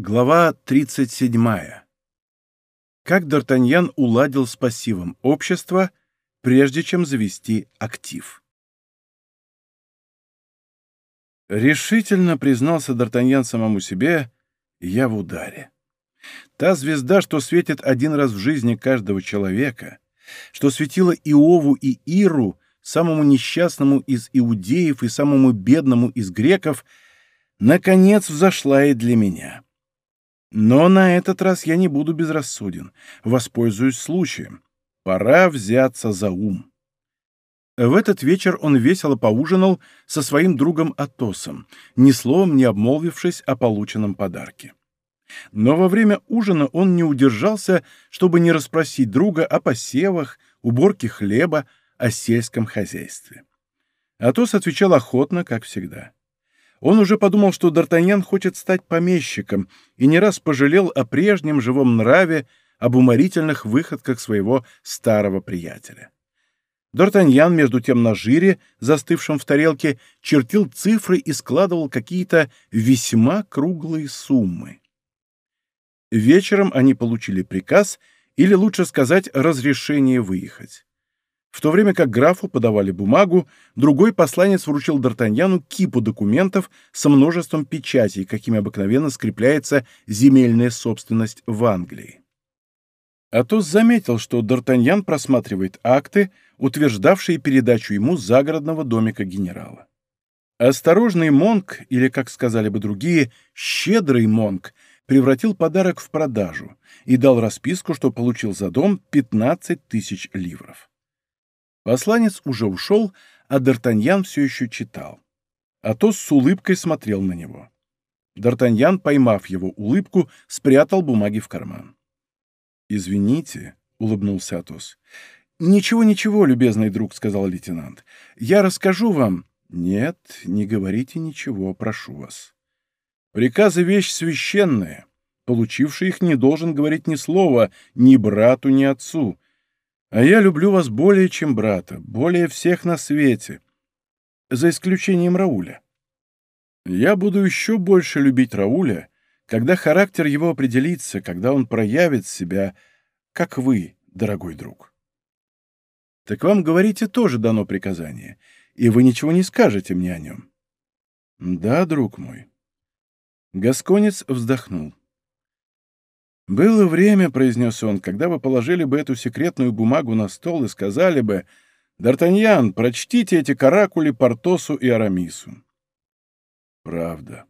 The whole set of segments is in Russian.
Глава 37. Как Д'Артаньян уладил с пассивом общества, прежде чем завести актив. Решительно признался Д'Артаньян самому себе, я в ударе. Та звезда, что светит один раз в жизни каждого человека, что светила Иову и Иру, самому несчастному из иудеев и самому бедному из греков, наконец взошла и для меня. Но на этот раз я не буду безрассуден, воспользуюсь случаем. Пора взяться за ум. В этот вечер он весело поужинал со своим другом Атосом, ни словом не обмолвившись о полученном подарке. Но во время ужина он не удержался, чтобы не расспросить друга о посевах, уборке хлеба, о сельском хозяйстве. Атос отвечал охотно, как всегда. Он уже подумал, что Д'Артаньян хочет стать помещиком, и не раз пожалел о прежнем живом нраве, об уморительных выходках своего старого приятеля. Д'Артаньян, между тем на жире, застывшем в тарелке, чертил цифры и складывал какие-то весьма круглые суммы. Вечером они получили приказ, или лучше сказать, разрешение выехать. В то время как графу подавали бумагу, другой посланец вручил Д'Артаньяну кипу документов со множеством печатей, какими обыкновенно скрепляется земельная собственность в Англии. Атос заметил, что Д'Артаньян просматривает акты, утверждавшие передачу ему загородного домика генерала. Осторожный Монк, или, как сказали бы другие, щедрый Монк, превратил подарок в продажу и дал расписку, что получил за дом 15 тысяч ливров. Посланец уже ушел, а Д'Артаньян все еще читал. Атос с улыбкой смотрел на него. Д'Артаньян, поймав его улыбку, спрятал бумаги в карман. «Извините», — улыбнулся Атос. «Ничего, ничего, любезный друг», — сказал лейтенант. «Я расскажу вам». «Нет, не говорите ничего, прошу вас». «Приказы — вещь священная. Получивший их не должен говорить ни слова ни брату, ни отцу. А я люблю вас более, чем брата, более всех на свете, за исключением Рауля. Я буду еще больше любить Рауля, когда характер его определится, когда он проявит себя, как вы, дорогой друг. Так вам, говорите, тоже дано приказание, и вы ничего не скажете мне о нем. Да, друг мой. Гасконец вздохнул. «Было время, — произнес он, — когда вы положили бы эту секретную бумагу на стол и сказали бы, «Д'Артаньян, прочтите эти каракули Портосу и Арамису». Правда.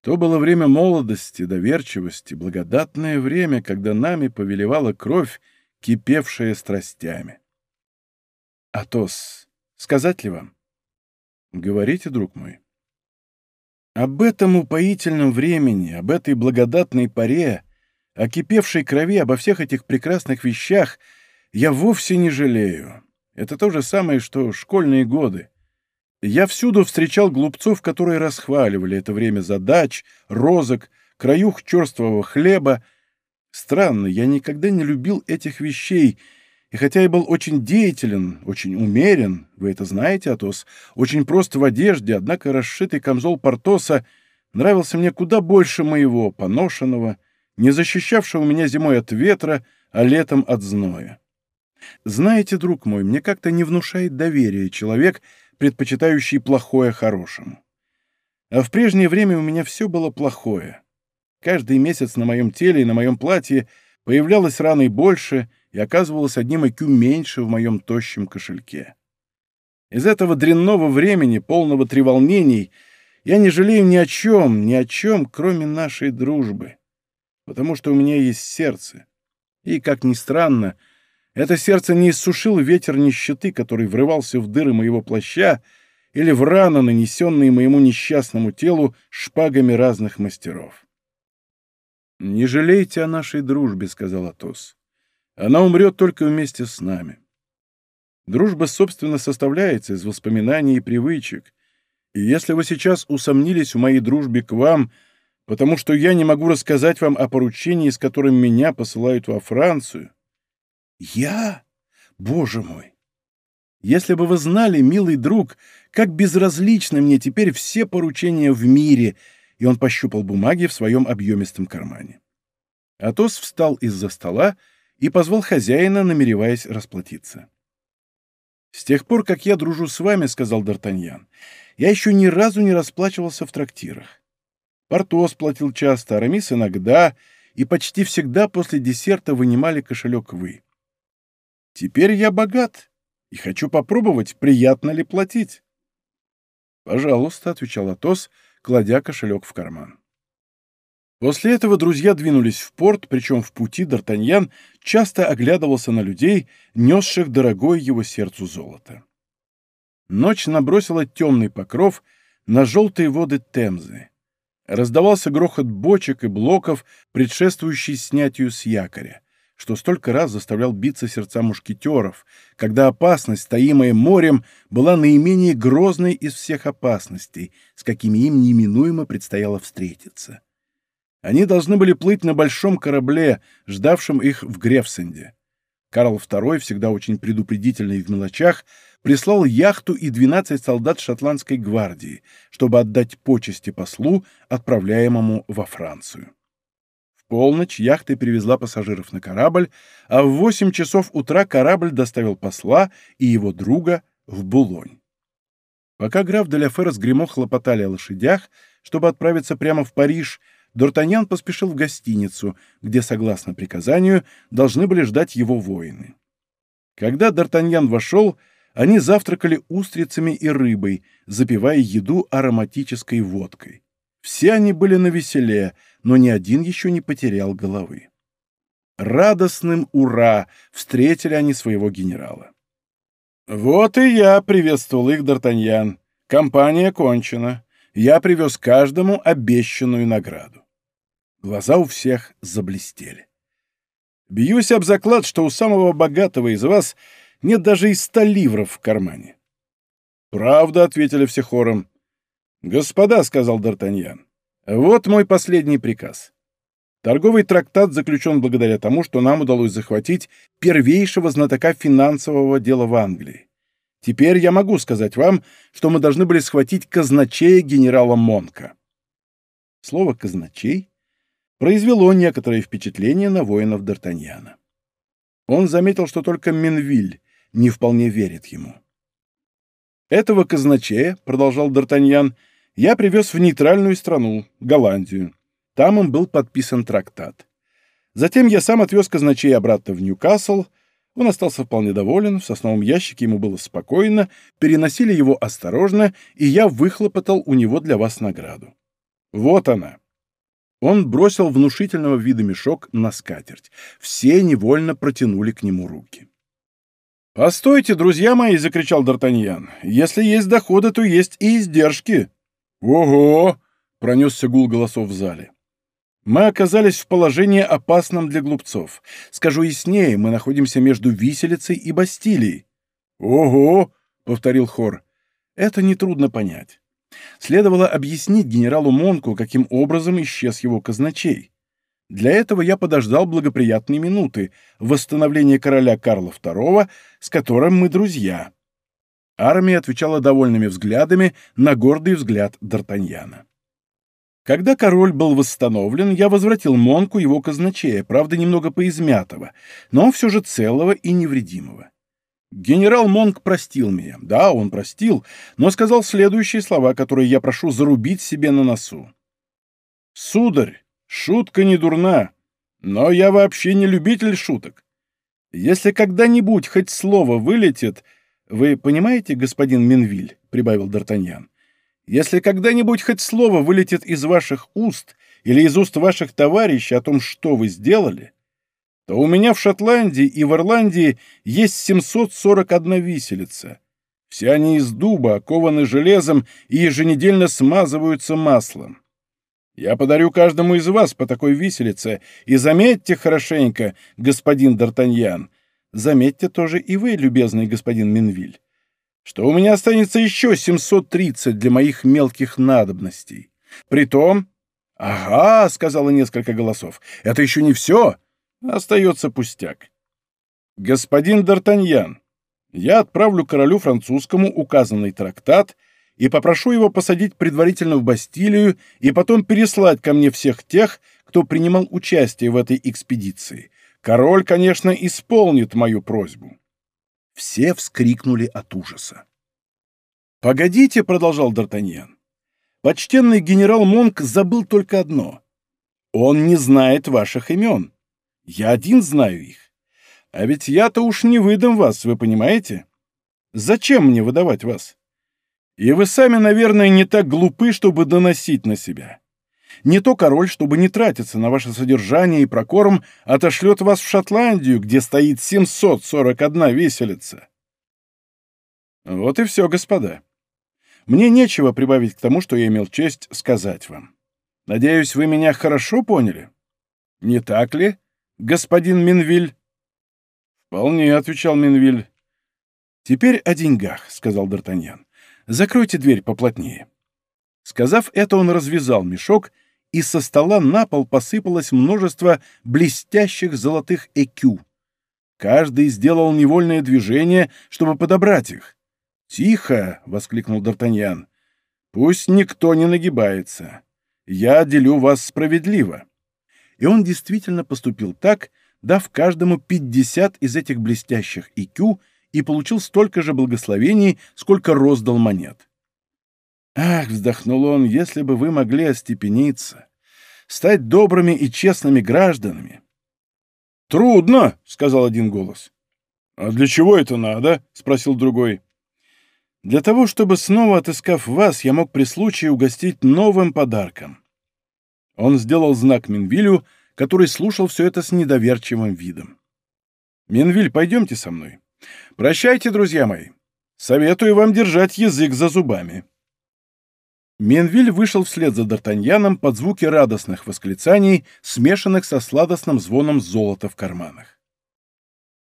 То было время молодости, доверчивости, благодатное время, когда нами повелевала кровь, кипевшая страстями. Атос, сказать ли вам? Говорите, друг мой. Об этом упоительном времени, об этой благодатной паре, о кипевшей крови, обо всех этих прекрасных вещах я вовсе не жалею. Это то же самое, что школьные годы. Я всюду встречал глупцов, которые расхваливали это время задач, розок, краюх черствого хлеба. Странно, я никогда не любил этих вещей — и хотя я был очень деятелен, очень умерен, вы это знаете, Атос, очень прост в одежде, однако расшитый камзол Портоса нравился мне куда больше моего, поношенного, не защищавшего меня зимой от ветра, а летом от зноя. Знаете, друг мой, мне как-то не внушает доверия человек, предпочитающий плохое хорошему. А в прежнее время у меня все было плохое. Каждый месяц на моем теле и на моем платье появлялось раны больше — и оказывалось одним IQ меньше в моем тощем кошельке. Из этого дрянного времени, полного треволнений, я не жалею ни о чем, ни о чем, кроме нашей дружбы, потому что у меня есть сердце. И, как ни странно, это сердце не иссушил ветер нищеты, который врывался в дыры моего плаща или в раны, нанесенные моему несчастному телу шпагами разных мастеров. «Не жалейте о нашей дружбе», — сказал Атос. Она умрет только вместе с нами. Дружба, собственно, составляется из воспоминаний и привычек. И если вы сейчас усомнились в моей дружбе к вам, потому что я не могу рассказать вам о поручении, с которым меня посылают во Францию... Я? Боже мой! Если бы вы знали, милый друг, как безразличны мне теперь все поручения в мире, и он пощупал бумаги в своем объемистом кармане. Атос встал из-за стола и позвал хозяина, намереваясь расплатиться. «С тех пор, как я дружу с вами, — сказал Д'Артаньян, — я еще ни разу не расплачивался в трактирах. Портос платил часто, Арамис иногда, и почти всегда после десерта вынимали кошелек вы. Теперь я богат и хочу попробовать, приятно ли платить. «Пожалуйста», — отвечал Атос, кладя кошелек в карман. После этого друзья двинулись в порт, причем в пути Д'Артаньян часто оглядывался на людей, несших дорогое его сердцу золото. Ночь набросила темный покров на желтые воды Темзы. Раздавался грохот бочек и блоков, предшествующий снятию с якоря что столько раз заставлял биться сердца мушкетеров, когда опасность, таимая морем, была наименее грозной из всех опасностей, с какими им неминуемо предстояло встретиться. Они должны были плыть на большом корабле, ждавшем их в Грефсенде. Карл II, всегда очень предупредительный в мелочах, прислал яхту и 12 солдат шотландской гвардии, чтобы отдать почести послу, отправляемому во Францию полночь яхта привезла пассажиров на корабль, а в 8 часов утра корабль доставил посла и его друга в Булонь. Пока граф де Ляфер с Гремо хлопотали о лошадях, чтобы отправиться прямо в Париж, Д'Артаньян поспешил в гостиницу, где, согласно приказанию, должны были ждать его воины. Когда Д'Артаньян вошел, они завтракали устрицами и рыбой, запивая еду ароматической водкой. Все они были на веселе, но ни один еще не потерял головы. Радостным «Ура!» встретили они своего генерала. «Вот и я», — приветствовал их Д'Артаньян. «Компания кончена. Я привез каждому обещанную награду». Глаза у всех заблестели. «Бьюсь об заклад, что у самого богатого из вас нет даже и ста ливров в кармане». «Правда», — ответили все хором. «Господа», — сказал Д'Артаньян, — «вот мой последний приказ. Торговый трактат заключен благодаря тому, что нам удалось захватить первейшего знатока финансового дела в Англии. Теперь я могу сказать вам, что мы должны были схватить казначея генерала Монка». Слово «казначей» произвело некоторое впечатление на воинов Д'Артаньяна. Он заметил, что только Менвиль не вполне верит ему. «Этого казначея, — продолжал Д'Артаньян, — я привез в нейтральную страну, Голландию. Там им был подписан трактат. Затем я сам отвез казначей обратно в Ньюкасл. Он остался вполне доволен, в сосновом ящике ему было спокойно, переносили его осторожно, и я выхлопотал у него для вас награду. Вот она. Он бросил внушительного вида мешок на скатерть. Все невольно протянули к нему руки. «Постойте, друзья мои!» — закричал Д'Артаньян. «Если есть доходы, то есть и издержки!» «Ого!» — пронесся гул голосов в зале. Мы оказались в положении опасном для глупцов. Скажу яснее, мы находимся между виселицей и Бастилией. «Ого!» — повторил хор. Это нетрудно понять. Следовало объяснить генералу Монку, каким образом исчез его казначей. Для этого я подождал благоприятные минуты, восстановления короля Карла II, с которым мы друзья. Армия отвечала довольными взглядами на гордый взгляд Д'Артаньяна. Когда король был восстановлен, я возвратил Монку его казначея, правда, немного поизмятого, но все же целого и невредимого. Генерал Монк простил меня. Да, он простил, но сказал следующие слова, которые я прошу зарубить себе на носу. «Сударь, шутка не дурна, но я вообще не любитель шуток. Если когда-нибудь хоть слово вылетит, «Вы понимаете, господин Минвиль?» — прибавил Д'Артаньян. «Если когда-нибудь хоть слово вылетит из ваших уст или из уст ваших товарищей о том, что вы сделали, то у меня в Шотландии и в Ирландии есть 741 виселица. Все они из дуба, окованы железом и еженедельно смазываются маслом. Я подарю каждому из вас по такой виселице, и заметьте хорошенько, господин Д'Артаньян, Заметьте тоже и вы, любезный господин Минвиль, что у меня останется еще 730 для моих мелких надобностей. Притом... «Ага», — сказала несколько голосов, — «это еще не все. Остается пустяк. Господин Д'Артаньян, я отправлю королю французскому указанный трактат и попрошу его посадить предварительно в Бастилию и потом переслать ко мне всех тех, кто принимал участие в этой экспедиции. Король, конечно, исполнит мою просьбу». Все вскрикнули от ужаса. «Погодите», — продолжал Д'Артаньян. «Почтенный генерал Монк забыл только одно. Он не знает ваших имен. Я один знаю их. А ведь я-то уж не выдам вас, вы понимаете? Зачем мне выдавать вас? И вы сами, наверное, не так глупы, чтобы доносить на себя. Не то король, чтобы не тратиться на ваше содержание и прокорм, отошлет вас в Шотландию, где стоит 741 виселица. Вот и все, господа. Мне нечего прибавить к тому, что я имел честь сказать вам. Надеюсь, вы меня хорошо поняли? Не так ли, господин Минвиль? Вполне, — отвечал Минвиль. Теперь о деньгах, — сказал Д'Артаньян. Закройте дверь поплотнее. Сказав это, он развязал мешок, и со стола на пол посыпалось множество блестящих золотых экю. Каждый сделал невольное движение, чтобы подобрать их. «Тихо!» — воскликнул Д'Артаньян. «Пусть никто не нагибается. Я делю вас справедливо». И он действительно поступил так, дав каждому пятьдесят из этих блестящих икю и получил столько же благословений, сколько роздал монет. «Ах!» — вздохнул он, — «если бы вы могли остепениться, стать добрыми и честными гражданами». «Трудно!» — сказал один голос. «А для чего это надо?» — спросил другой. «Для того, чтобы, снова отыскав вас, я мог при случае угостить новым подарком». Он сделал знак Минвилю, который слушал все это с недоверчивым видом. «Минвиль, пойдемте со мной. Прощайте, друзья мои. Советую вам держать язык за зубами». Менвиль вышел вслед за Д'Артаньяном под звуки радостных восклицаний, смешанных со сладостным звоном золота в карманах.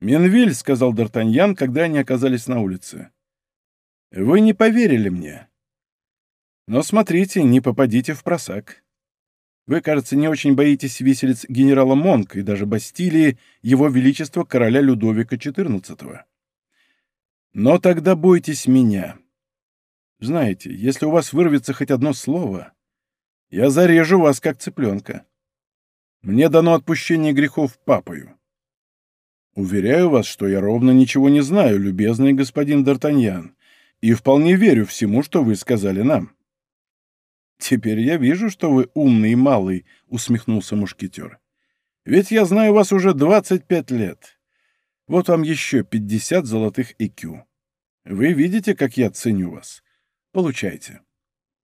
«Менвиль», — сказал Д'Артаньян, когда они оказались на улице, — «вы не поверили мне. Но смотрите, не попадите в просак. Вы, кажется, не очень боитесь виселиц генерала Монка и даже Бастилии его величества короля Людовика XIV. Но тогда бойтесь меня. Знаете, если у вас вырвется хоть одно слово, я зарежу вас, как цыпленка. Мне дано отпущение грехов папою. Уверяю вас, что я ровно ничего не знаю, любезный господин Д'Артаньян, и вполне верю всему, что вы сказали нам. «Теперь я вижу, что вы умный и малый», — усмехнулся мушкетер. «Ведь я знаю вас уже двадцать пять лет. Вот вам еще пятьдесят золотых икю. Вы видите, как я ценю вас. Получайте».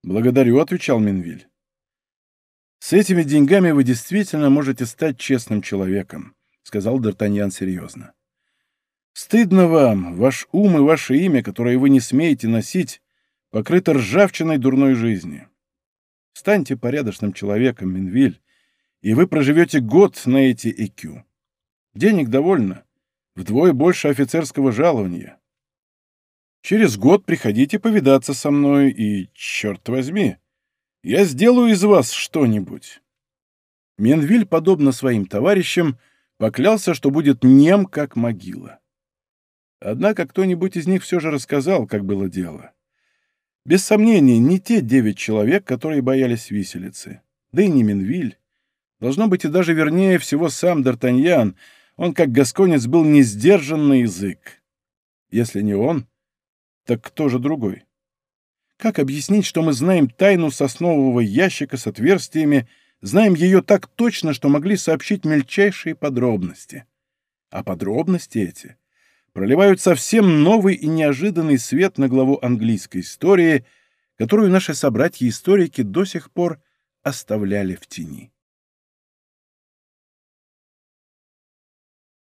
«Благодарю», — отвечал Минвиль. «С этими деньгами вы действительно можете стать честным человеком», — сказал Д'Артаньян серьезно. «Стыдно вам, ваш ум и ваше имя, которое вы не смеете носить, покрыто ржавчиной дурной жизни. Станьте порядочным человеком, Минвиль, и вы проживете год на эти ЭКЮ. Денег довольно, вдвое больше офицерского жалования. Через год приходите повидаться со мной, и, черт возьми, я сделаю из вас что-нибудь. Менвиль, подобно своим товарищам, поклялся, что будет нем, как могила. Однако кто-нибудь из них все же рассказал, как было дело. Без сомнения, не те девять человек, которые боялись виселицы. Да и не Минвиль. Должно быть, и даже вернее всего сам Д'Артаньян. Он, как гасконец, был не сдержан на язык. Если не он, так кто же другой? Как объяснить, что мы знаем тайну соснового ящика с отверстиями, знаем ее так точно, что могли сообщить мельчайшие подробности? А подробности эти проливают совсем новый и неожиданный свет на главу английской истории, которую наши собратья-историки до сих пор оставляли в тени.